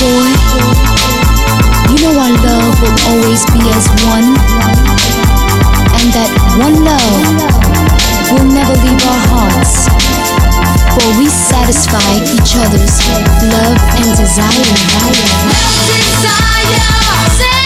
for. You know our love will always be as one, and that one love will never leave our hearts. For we satisfy each other's love and desire. Love, desire.